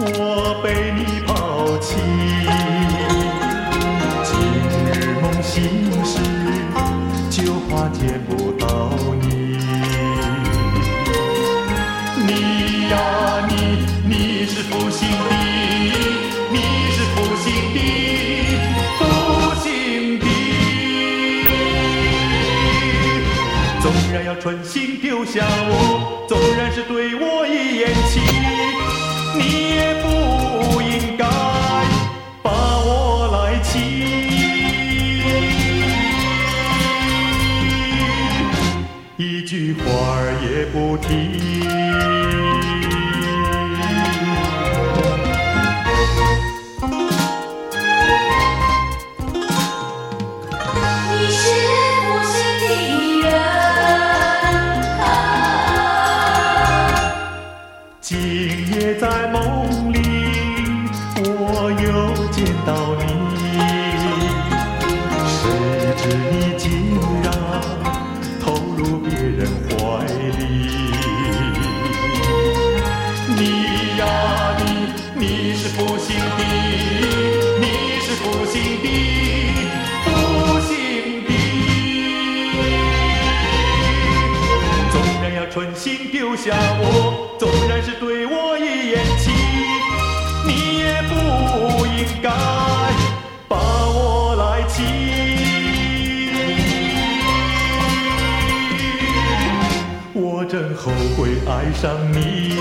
我被你抛弃，今日梦醒时就怕见不到你。你呀你，你是负心的，你是负心的，负心的。纵然要存心丢下我。句话儿也不提。你是负心的人啊，今夜在梦里，我又见到你，谁知你竟丢下我，纵然是对我一言情，你也不应该把我来欺。我真后悔爱上你。